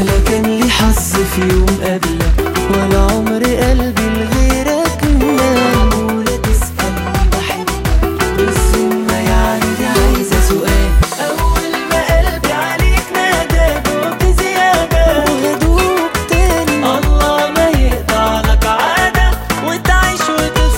ولا كان لي حظ في يوم قبلك ولا عمر قلبي لغيرك مال ولا تسألني بحبك بالذمة يعني دي عايزة سؤال. أول ما قلبي عليك نادى قمت زيادة. وغدوك تاني. الله ما يقطع لك عادة. وتعيش وتفضل